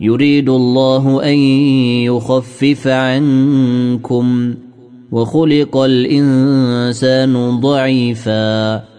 يريد الله أن يخفف عنكم وخلق الإنسان ضعيفا.